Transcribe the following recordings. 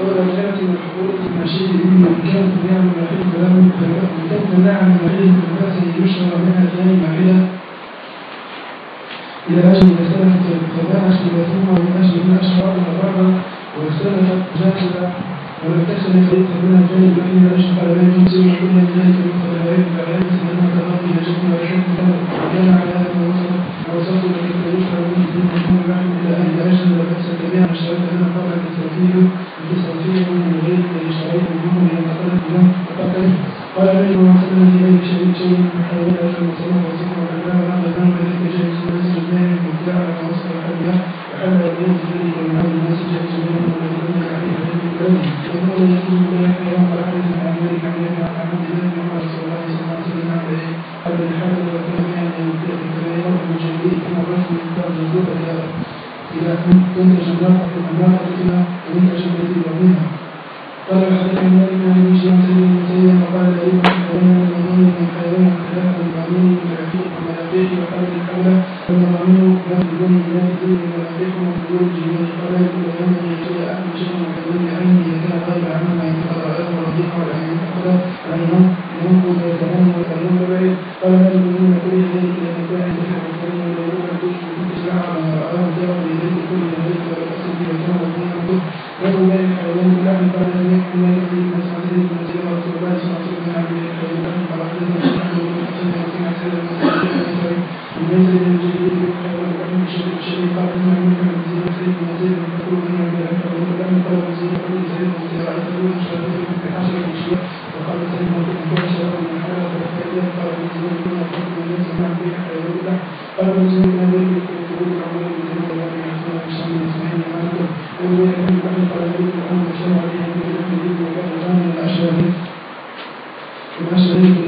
قول الكلمة والحقوق المشيد مما كانت نعم العلم لم تكن نعم العلم التي يشرى منها ثاني معينة إلى أجل مسألة القضاء اختلافهما من أجل ما أشعر بعضا واختلف جاهزة ولم تكن الخليقة منها ثاني معينة على بين جنسين وبين ذلك من قبل العلم بعلم أنها تغطي جسم العلم كان على هذا Thank you.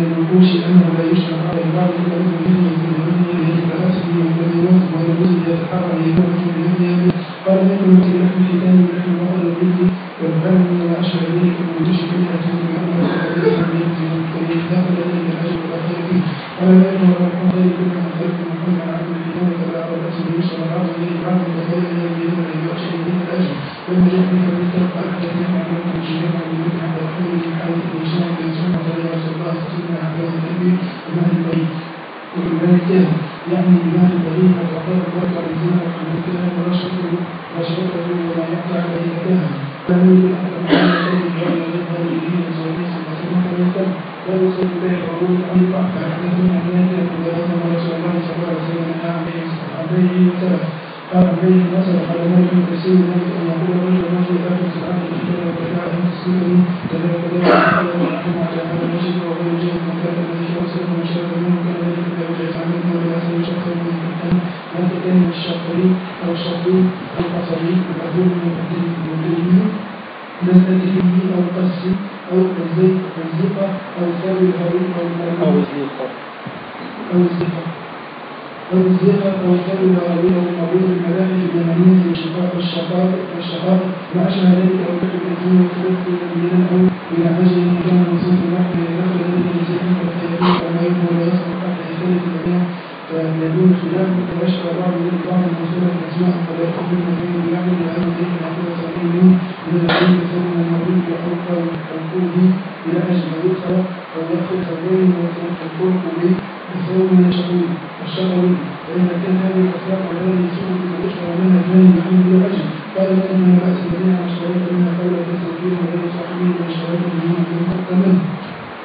And push and release.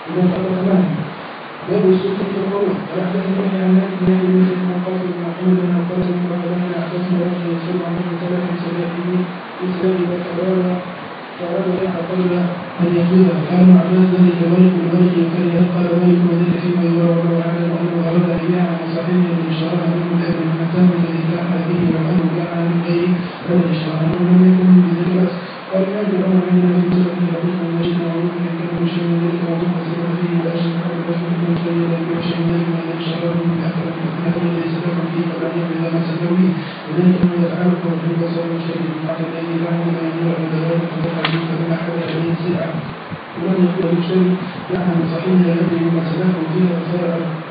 إلى قبر المهد باب السكة في القبر قال حدثني يحيى عن مالك بن ابي يوسف بن قاسم بن محمود بن عباس بن قاسم بن عباس بن رجل يسوع عن ابن سلف سبعه يسلم اذا قرر فاراد ريح قلبه ان يجوز كان عباس ذلك ملك الملك يكره قال ملك وذلك يرى الله اعلم انه ان يعلم صحيح من شرع منه الاب المتام الذي لاح به من غيره فان شرع منه لم يكن من ذلك قال ما يدعو من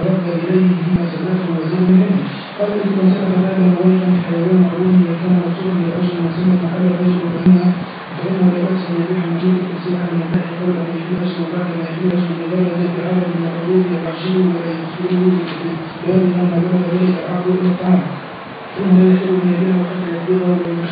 رد إليه بما سلفه وزاد منه قال إذ كنت فلانا وويلا حيوان علوم كان مقصودا لأجل مسلمة على رجل فإنها فإنه لا بأس أن يبيح من جلد السلعة من البيع قبل أن يحبس وبعد ما يحبس من غير ذلك عدد من الحدود يحشره ولا يحصره لأن ما بلغ ذلك عقله إلا الطعام ثم لا يحل من يبيعه حتى يبيعه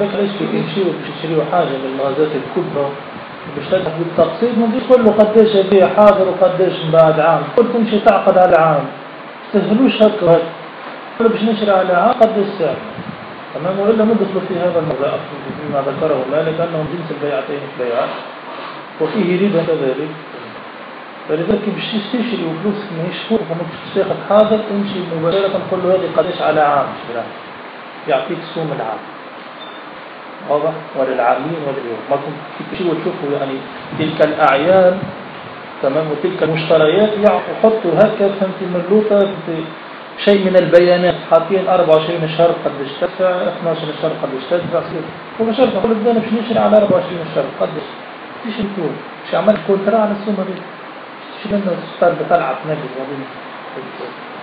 بس ليش بتمشي وبتشتري حاجة من المغازات الكبرى. وبيشتغل بالتقسيط ما بديش تقول له قديش هدية حاضر وقديش بعد عام. كل تمشي تعقد على عام. تستهلوش هكا وهك كله باش نشري على عام قد السعر تمام؟ وإلا ندخل في هذا الموضوع. فيما ذكره الله لانهم جنس البيعتين البيعات وفيه ربا كذلك. فلذلك باش تشتري وفلوسك ماهيش فوق وما تاخذ حاضر تمشي مباشرة تقول له هذه قداش على عام. يعطيك سوم العام. واضح وللعامين وللعيون ما كنت تمشي وتشوفوا يعني تلك الأعيان تمام؟ وتلك المشتريات يعني حطوا هكذا من ملوطة شيء من البيانات. حاطين 24 شهر قد اشتدفع 12 شهر قد اشتدفع هو شهر نقول بدنا مش نشر على 24 شهر قد إيش نقول؟ مش عملت كونترا على السومه دي شنو الستار بتاع العقد نجم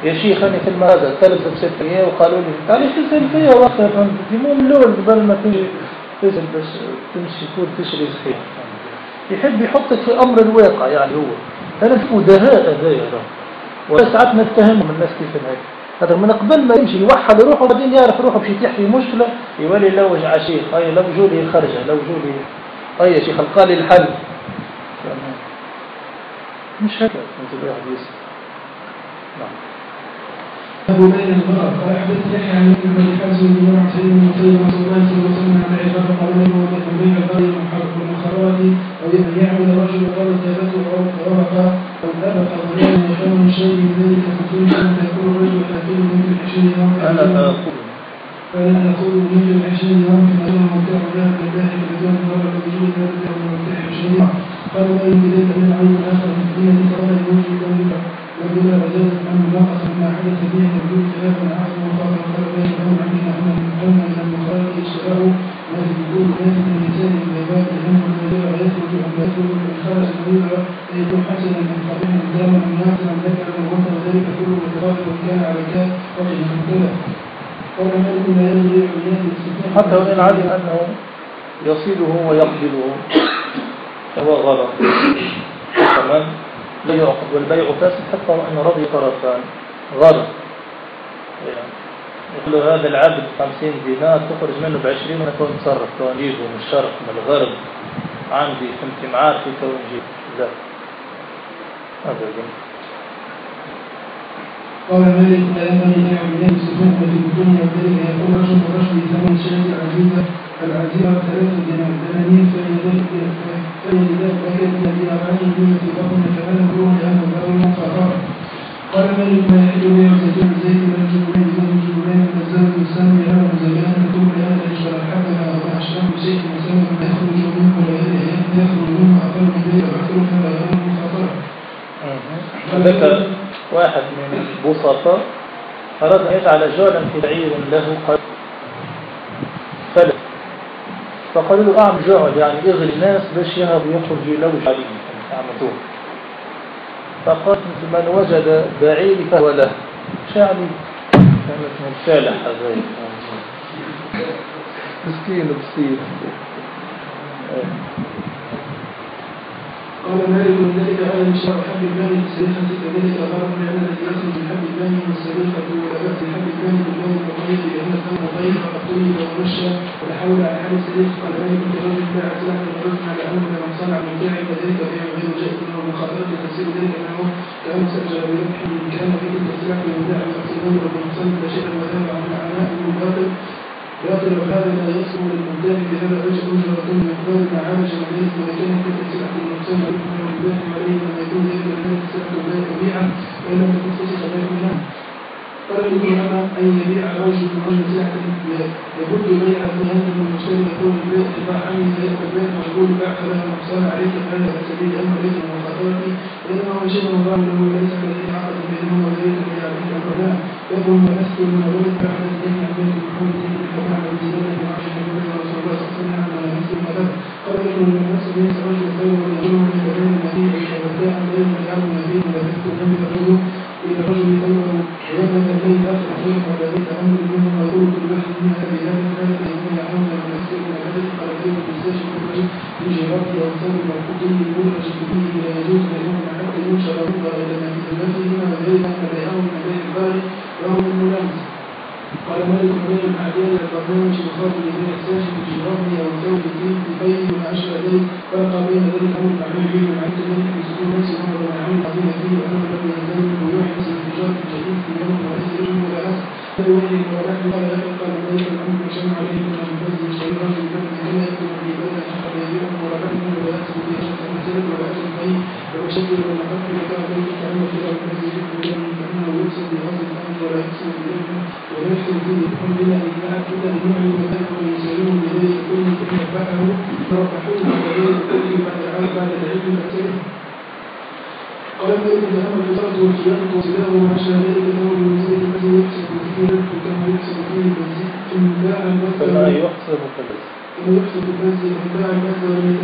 يا شيخ في المدرسة ثلاث ست أيام وقالوا لي وقت يا فندم دي مو ملول قبل ما تيجي تسأل بس تمشي تقول تشري صحيح. يحب يحطك في أمر الواقع يعني هو. أنا اسمه دهاء هذا. يا رب وساعات نتهم الناس كيف هيك هذا من قبل ما يمشي يوحد روحه وبعدين يعرف روحه باش يتيح في مشكلة. يولي يلوج على شيخ هاي لو جولي خرجة لو جولي. هاي يا شيخ القالي الحل. مش هيك انت الواحد يسمع نعم. أبو بين يكون شيء من ذلك فكل يوم فلا نقول من العشرين يوم ممتع ذلك الداخل بدون مرة بوجود ذلك ممتع عشرين يوم قالوا لا يوجد ذلك من عين آخر من دينة فلا يوجد ذلك وبلا رجال أن ناقص ما حدث به وجود خلاف عقل وخاطر قال بين أمر عندنا أن القوم من المخالف اشتراه ما ذلك الإنسان من عباد الهم الذي يخرج أم يخرج من خارج المريضة يكون حسنا من قبيح داما من ناصرا ذكر وغفر ذلك كله متفاضل وكان على كان وجه مختلف قال مالك لا ينبغي عيان حتى وإن علم أنه يصيله ويقبله فهو غلط. تمام. لا يعقد والبيع فاسد حتى وإن رضي طرفان يعني يقول له هذا العبد 50 دينار تخرج منه ب 20 وأنا تو نتصرف تو نجيبه من الشرق من الغرب عندي فهمت معارفي تو نجيب لا ابدا قال مالك لا ينبغي بيع بلاد السفن في الدنيا وذلك يقول رجل ورجل بثمن الشاة العزيزة العزيزة ثلاث دنانير فإن ذلك وهي دينارين دون في بطن كمان روح لأنه باب المقرر ما يحل من ثم بشيء مسمى ما يخرج منه يخرج منه من فلا ذكر واحد من البسطاء أراد أن يجعل جعلا في بعير له قد فلت فقالوا له أعمل جعل يعني اغري الناس باش يهرب يخرج يلوج عليه أعملوه فقال من وجد بعيري فهو له. شعبي مبتالة هذا مسكين. بصير قال مالك من ذلك على مشروع حب المال بالسريحة كذلك غرض لأن الذي يخرج من حب المال والسريحة ولا بأس حب المال بالمال المقيد لأن مقيد فقد طيب ومشى ولا حول على حال السريح قال مالك من رجل باع سلاحا ورجل على أمر من صنع من بيع كذلك بيع غير جائز له مخاطرة تفسير ذلك معه كأن سجل بربح كان به السلاح ويباع ويقصده وبنصن شيئا وهذا عن معناه باطل باطل وهذا لا يصل للمبتدئ بهذا اجره مقدار ما عالج عليه وكان في السلاح المقسم عليه من البيع عليه لما يكون ذلك الذي السلاح البيع طبيعا وإن لم تكن تصل بيع منه قال عمر ان يبيع رجل من رجل سلاح يبد بيع في هذا المشتري يكون البيع عنه فيبقى البيع مقبول باع فلا نقصان عليه على سبيل أمر ليس وانما هو شيء مضار له ليس كالذي عقد بينهما وذلك القضاء يقول ما اسكن من ولد بعد الدين بيت محمد بن الحكام عن زيادة بن عشر بن الله صلى الله عليه وسلم على نفس المذهب قال من الناس ليس رجل خير ويقول من بين النبي وبداء بين العام النبي ولبثت النبي يقول إلى رجل ثوره ويبنى الليل آخر خير ولبثت أمر منه ويقول كل واحد من هذه تستشف الرجل في جرابه أو ثوب مرفوض يدرج به لا يجوز بينهما حتى ينشر رضا إلى ما في ذمتهما وذلك أن بيعهم من بين الباري وهو من ملامس قال مالك بين الأعداء البرنامج يخاطب بين الساجد في أو ثوب فيه وما أشبه ذلك فرق بين ذلك أمر معلوم به وعند ذلك في سكون نفسه أمر معلوم عظيم فيه وأمر له ينزل من بيوع حسن التجارة الجديد في يوم وليس يوم ولا أسر فبوجه ولكن قال لكن قال ذلك الأمر شمع عليه من المنفذ يشتري رجل يكتب في بدن حتى يبيعه ورقته منه ولا يكسب به شخص مثلا ولا أجل فيه ويشكل من الحق وكان ذلك كأنه في الأرض الذي يجب فإنه يكسب بغض الأمر ولا يكسب بإذنه ويحصل فيه الحكم بلا إجماع كلا النوع وذلك ويسألون بذلك كل ثم فعله فرفحوه وذلك كله بعد بعد العلم الأسئلة قال ذلك الأمر الإدارة والخيانة وسلاه وما شاء ذلك الأمر المزيد الذي يكسب فيه كما يكسب فيه المزيد إن باع المثل يحسب Thank you.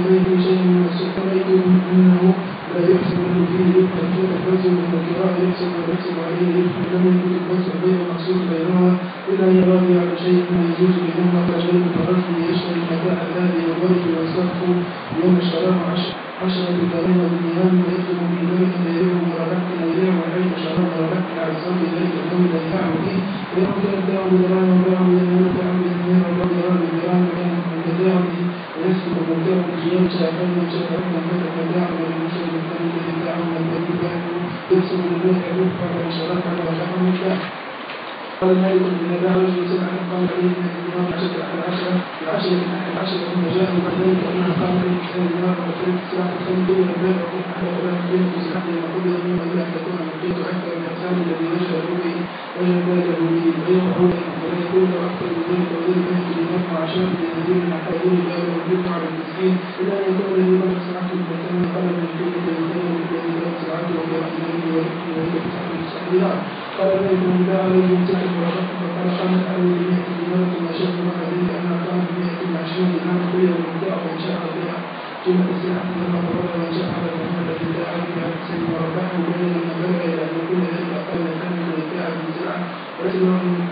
الأرض قال فإنه لا عليهم تعب وغفر فقال قامت عليه بمئة دينار ثم شهد ما أدري أنا قام بمئة وعشرين دينار كل يوم جاء من شاء بها ثم تسعة لما فرغ من شاء فهو الذي لا علم بها حسين وربحه بين لما بلغ إلى أن كل ذلك أقل من ذلك بزرعة رجل من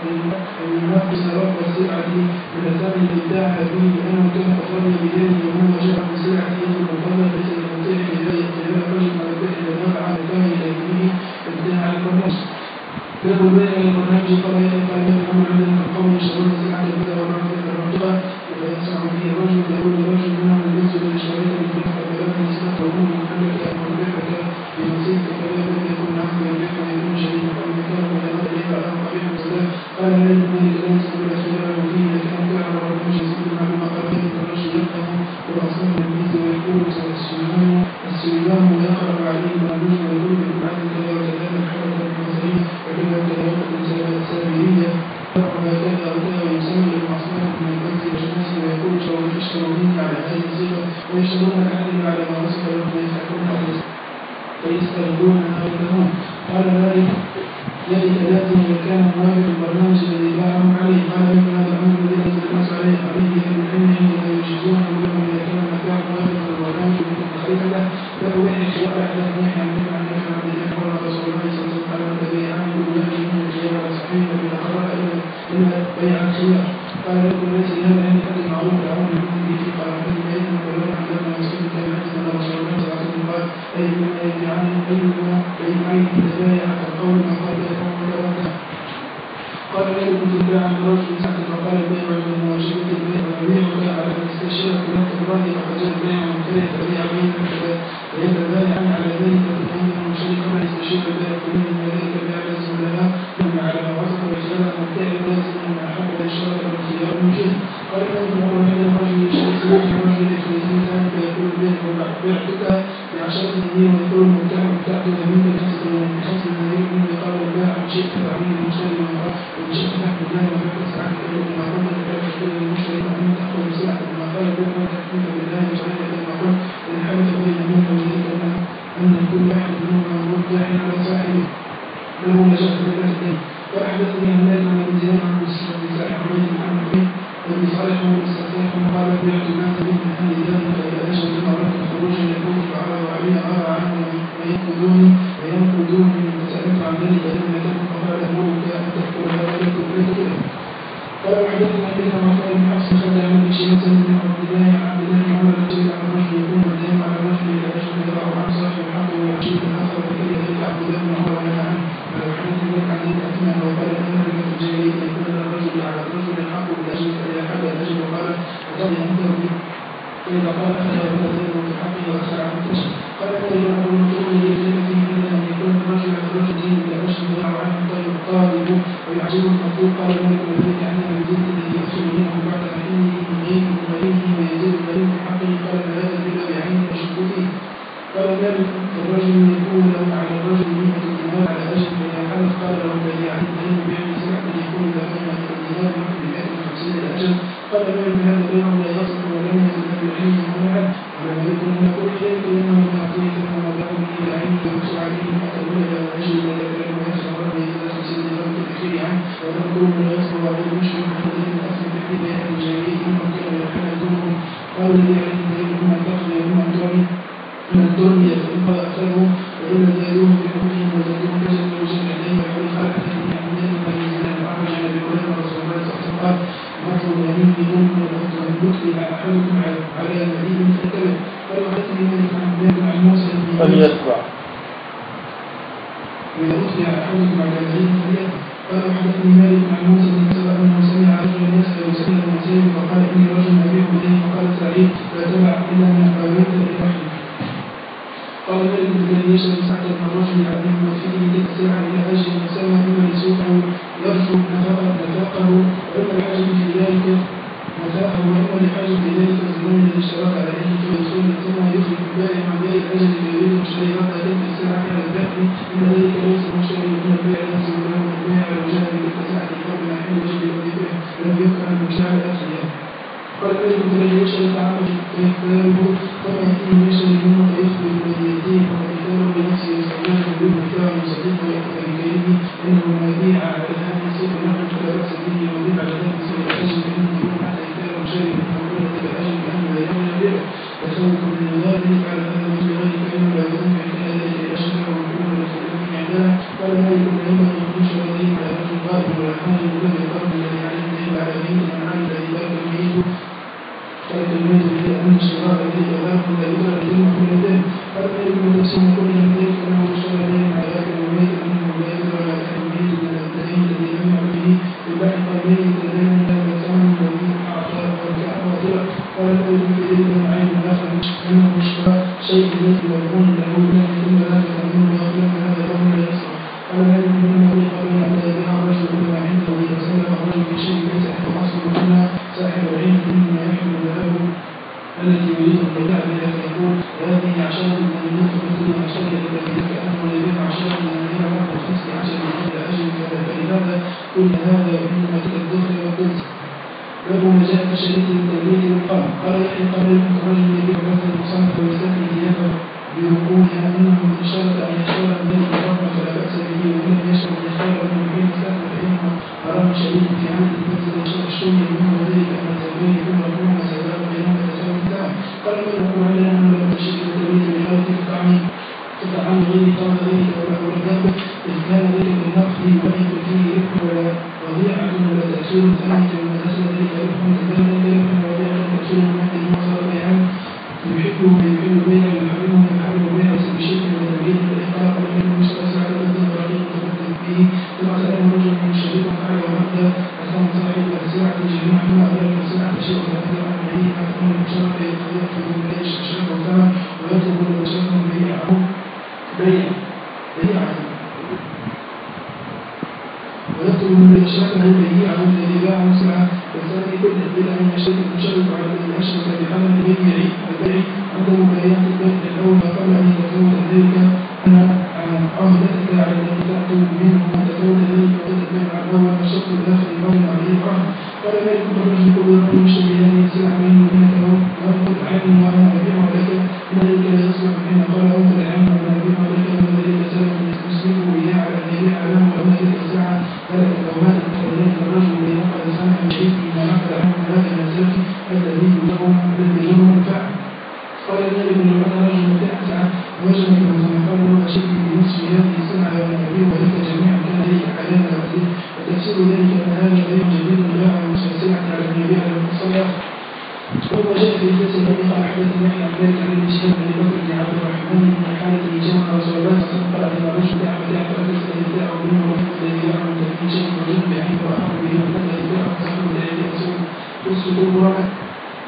كل هذا إنما كالذكر وقلت له ما جاء كشريك التبليغ وقال قال يحيى قبل ان تخرج النبي وبث المصحف ويسمي ثيابه بركوعها منه إشارة أن يشترى من ذلك ويطلب من شركه بيعه الذي لا سلعه وثاني كل من وشرك مشرف على من اشرك بحمل من يعيب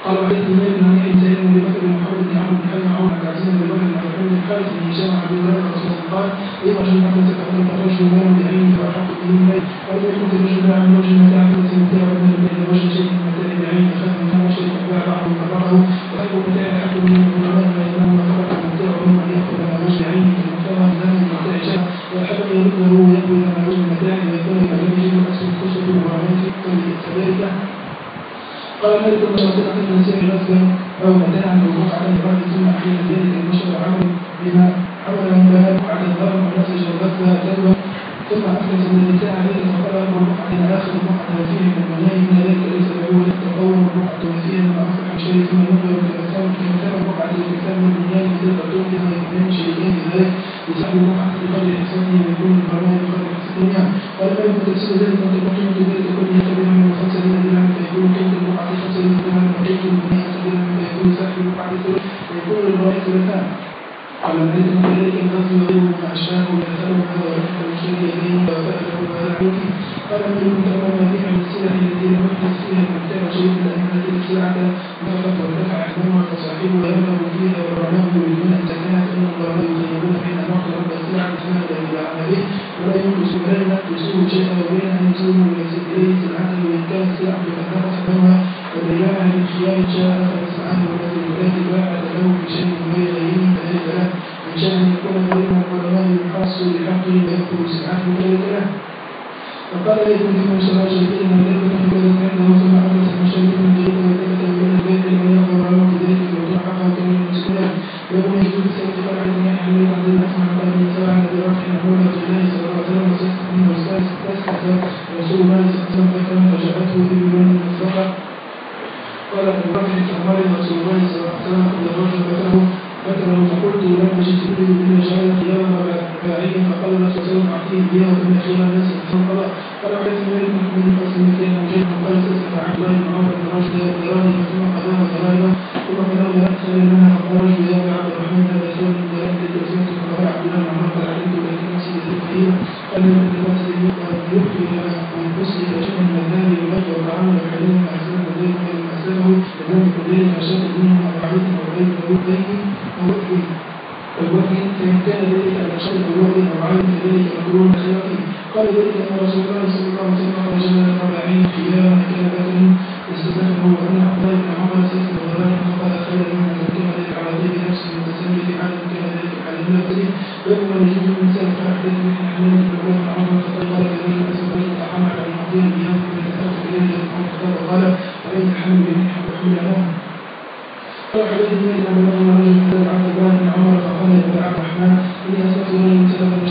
قال حدثني ابن ابي سعيد بن محمد بن عبد بن ابي عمر بن عزيز بن عبد بن الحارث بن هشام عن ابي هريره رضي الله عنه قال يخرج من حمزه فقد من بعينه قال ابن صلى الله عليه وسلم كل رجل له تعالى عليه حمد حمد الله وحدثني أن الله عن عبد الله بن عمر قال يا عبد الرحمن إني أسمعت من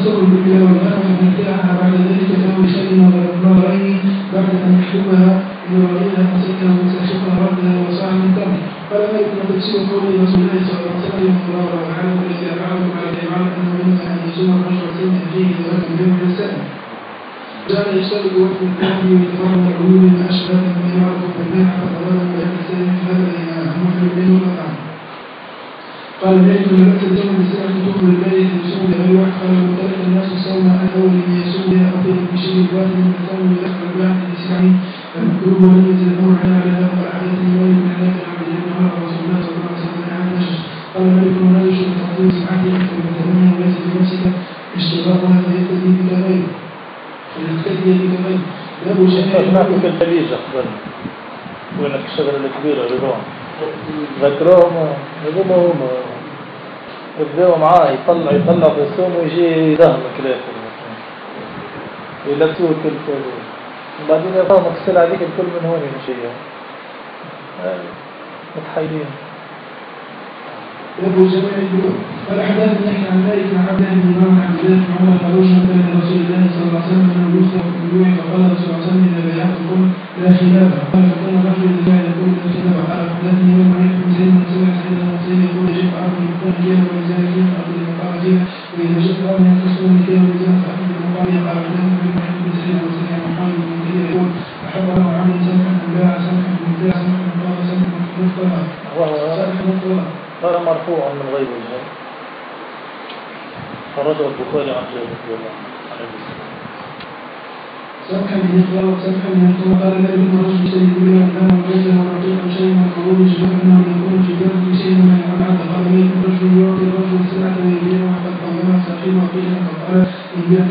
أقسم بالله والأرض ممتعها بعد ذلك له سلم والنارين بعد أن يحكمها إبراهيم فسكه فسحقها ربها وسعى من قبل فلم يكن تفسير قوله فلس هناك في الخليج أخبرني وينك الشجرة الكبيرة رضوان ذكروهم يقوموا هم يبدأوا معاه يطلع يطلع في السوم ويجي يدهمك لآخر يلبسوه الكل كله وبعدين يفهمك السلعة ذيك الكل من هون يمشيها متحيلين يبدو جميع البلوغ والأحداث نحن عن ذلك مع عبد الله بن إمام عبد الله بن عمر شهد من رسول الله صلى الله عليه وسلم يخطب بالبيوع فقال رسول الله صلى الله عليه وسلم إذا بيعتكم لا خلاف. قال فكان إذا كان يقول لا خلاف. قال حدثني يوم عليك بن زيد بن سمع سيد المصير يقول يجب عرض يكون كيلا وميزان كيلا أقول المقام فيها وإذا جئت أمر يقصون كيلا وميزان فأحمد المقام. قال حدثني بن محمد بن سعيد وسمع محمد بن كيلا يقول أحب أنا وعمل سمحا باع سمحا باع سمحا قال سمحا مطلقا سمحا مطلقا غير مرفوع من غير وجه خرجه البخاري عن جابر رضي الله عنه سمحا بالإقرار وسمحا بالإقرار قال لا يكون رجل شيء بلا كان وجهه ونعطيه شيء من قبول الجبال أنه يكون في ذلك شيء من المنع قال لا يكون رجل يعطي الرجل سلعة ويبيعها وقد قومها صاحبه وقيل قد قال إن بعت